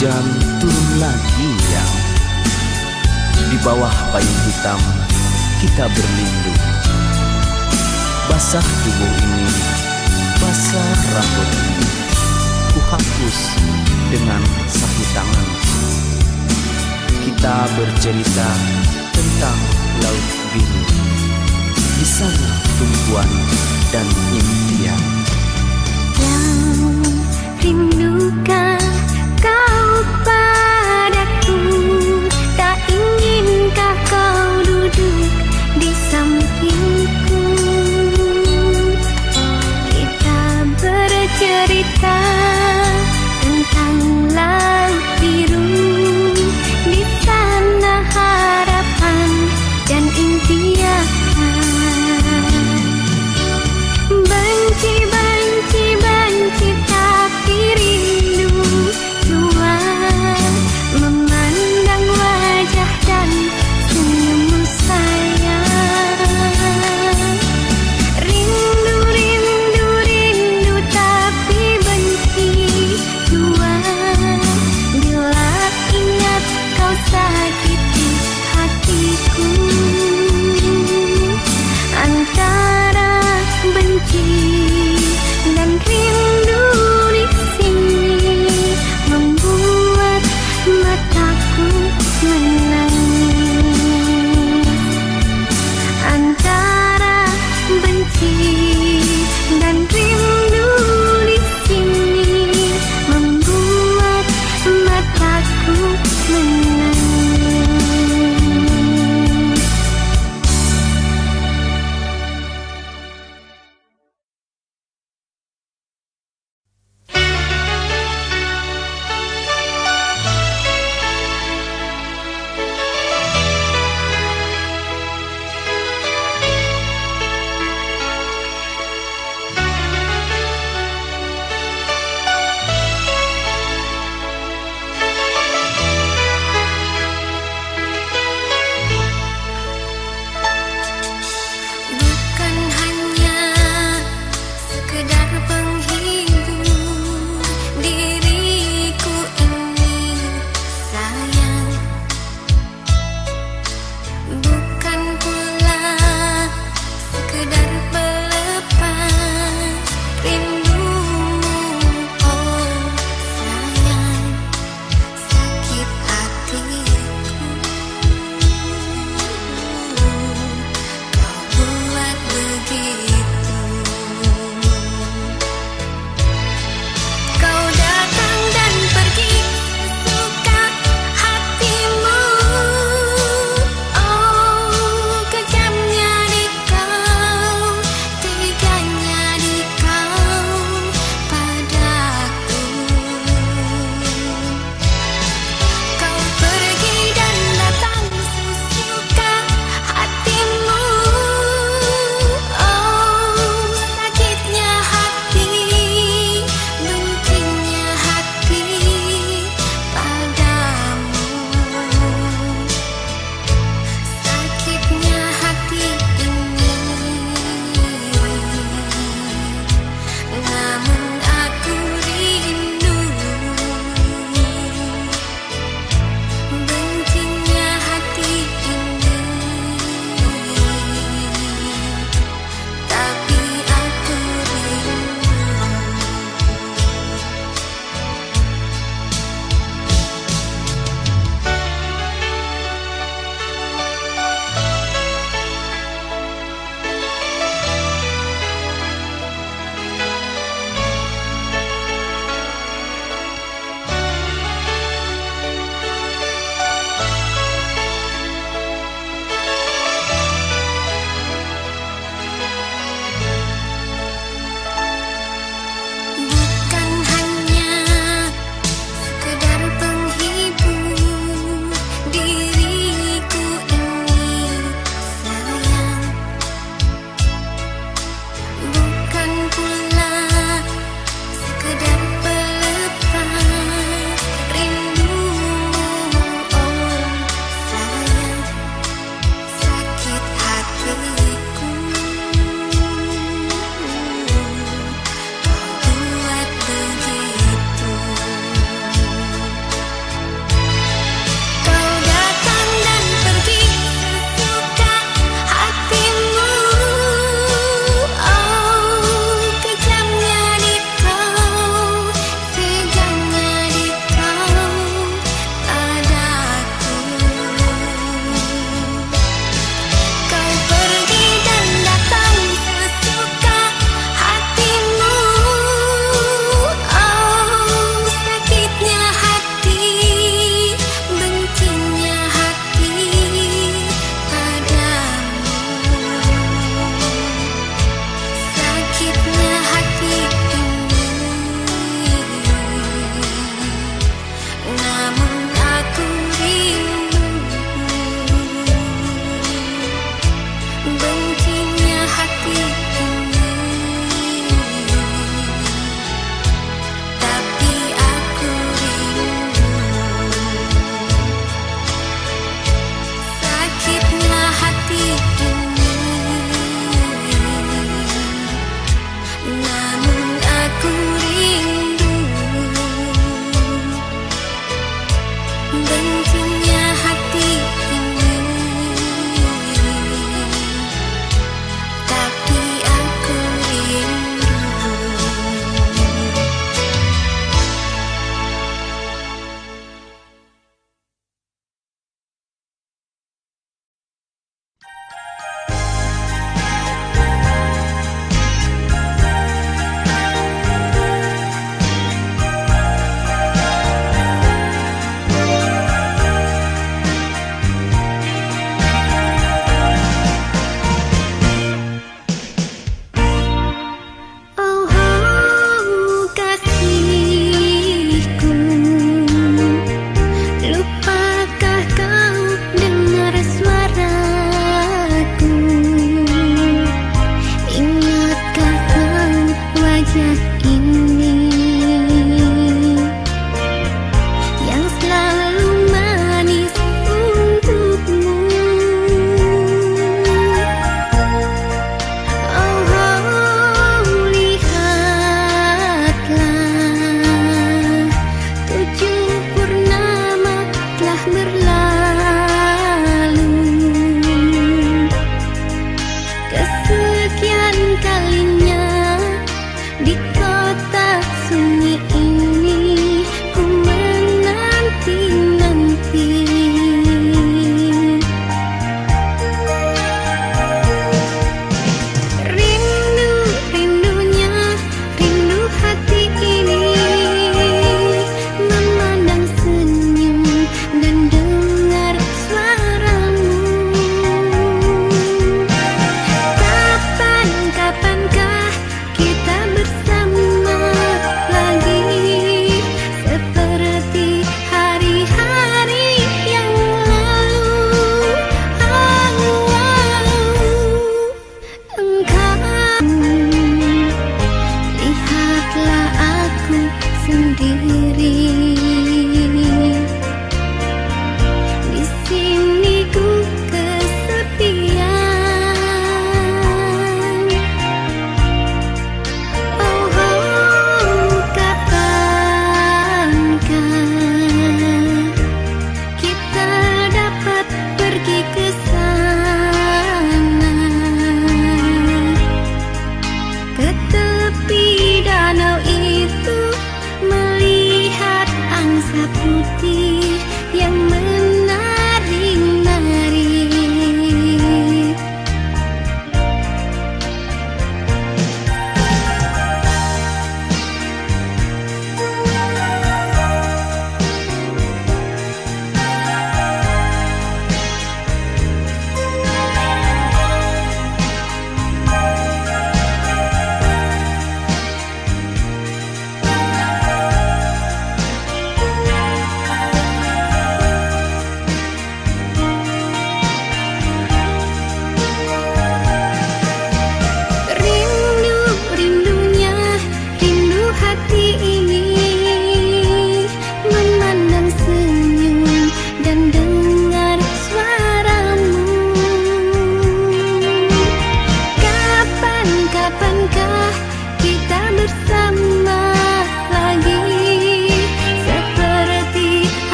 Hujan turun lagi yang Di bawah payung hitam kita berlindung. Basah tubuh ini Basah rambut ini. Ku hapus dengan sapu tangan. Kita bercerita tentang laut biru. Di sana tumpuan dan impian. Yang Rindukah kau padaku? Tak inginkah kau duduk di sampingku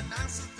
finances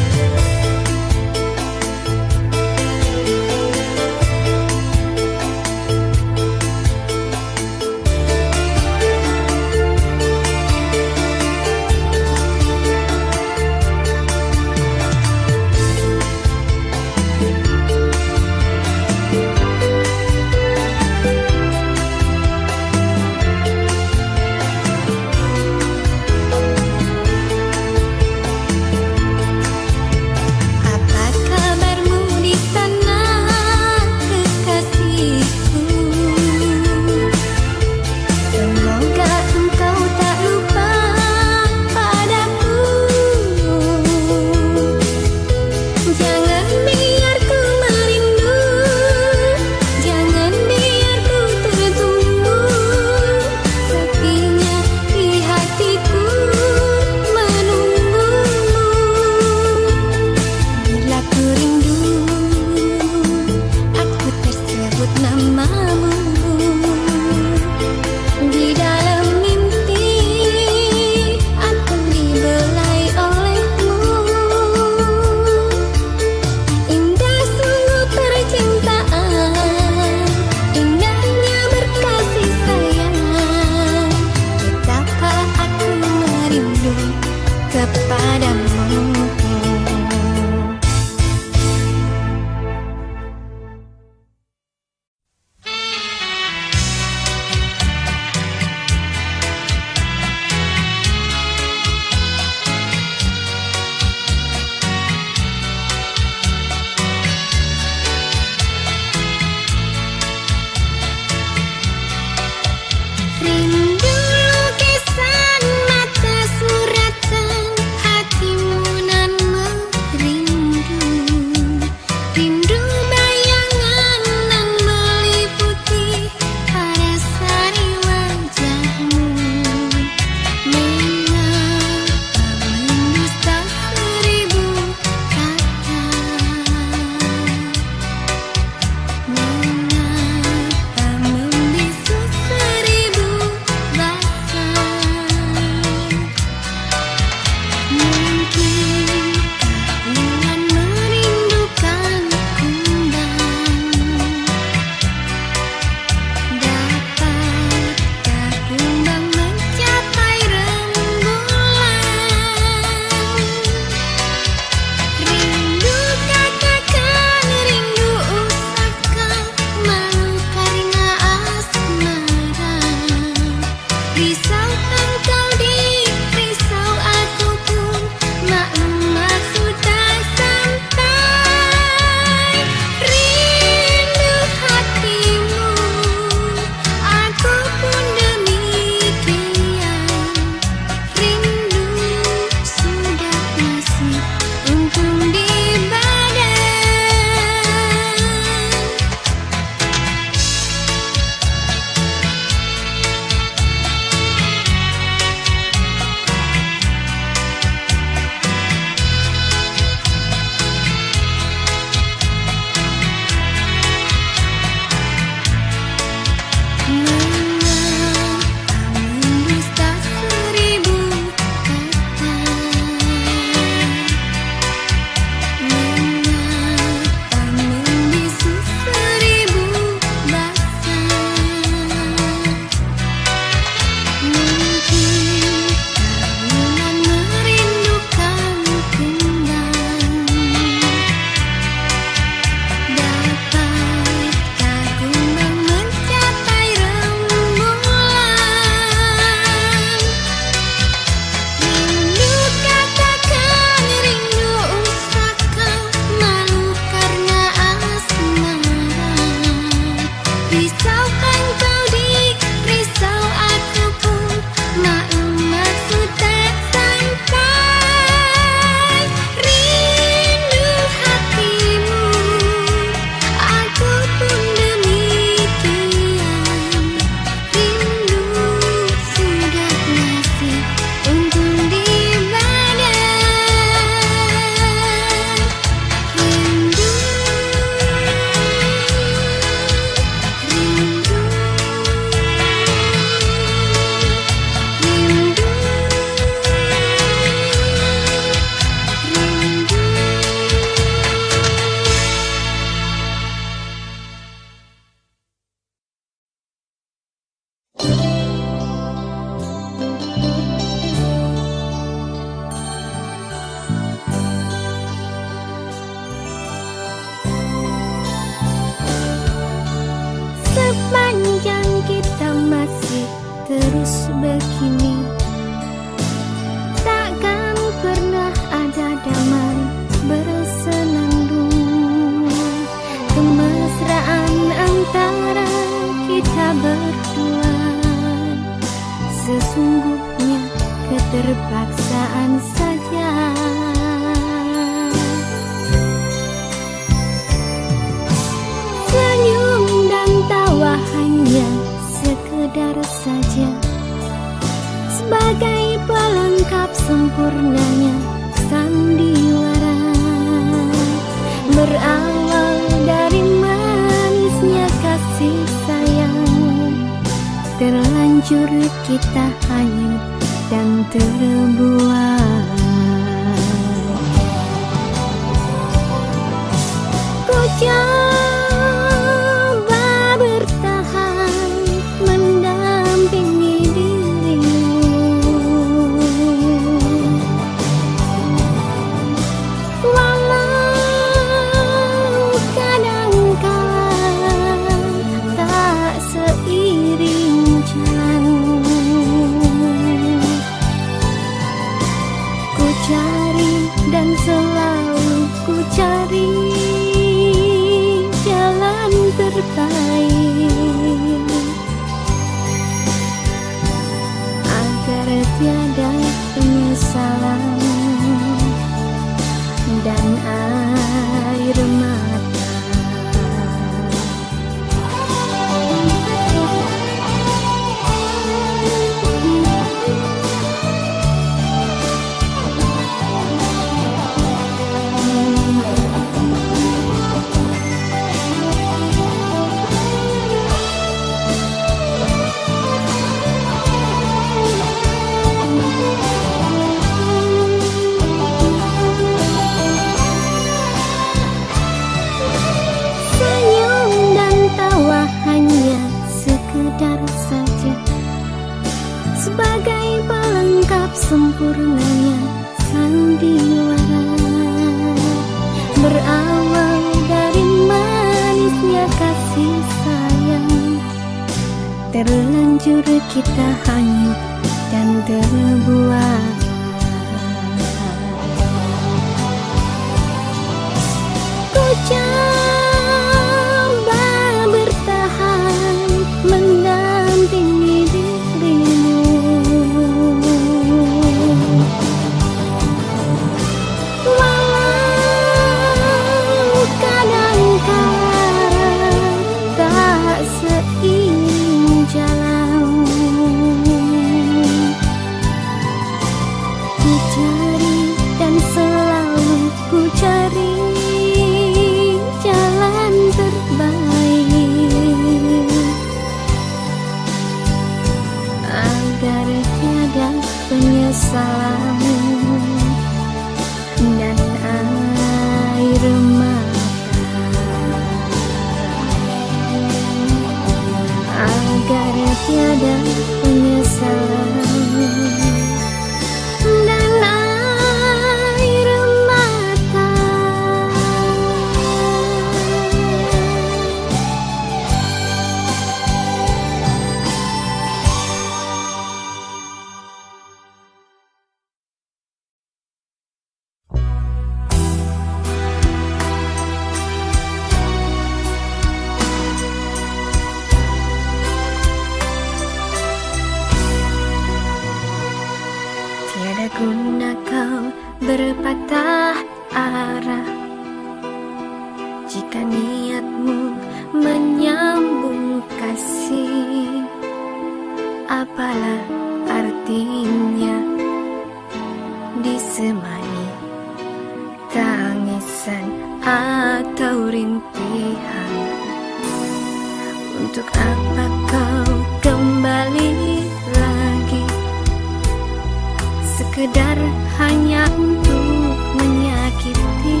Sekedar hanya untuk menyakiti.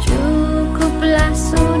Cukuplah sudah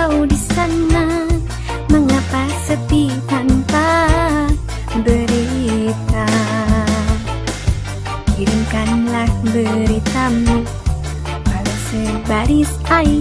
kau di sana. Mengapa sepi tanpa berita? Kirimkanlah beritamu pada sebaris air.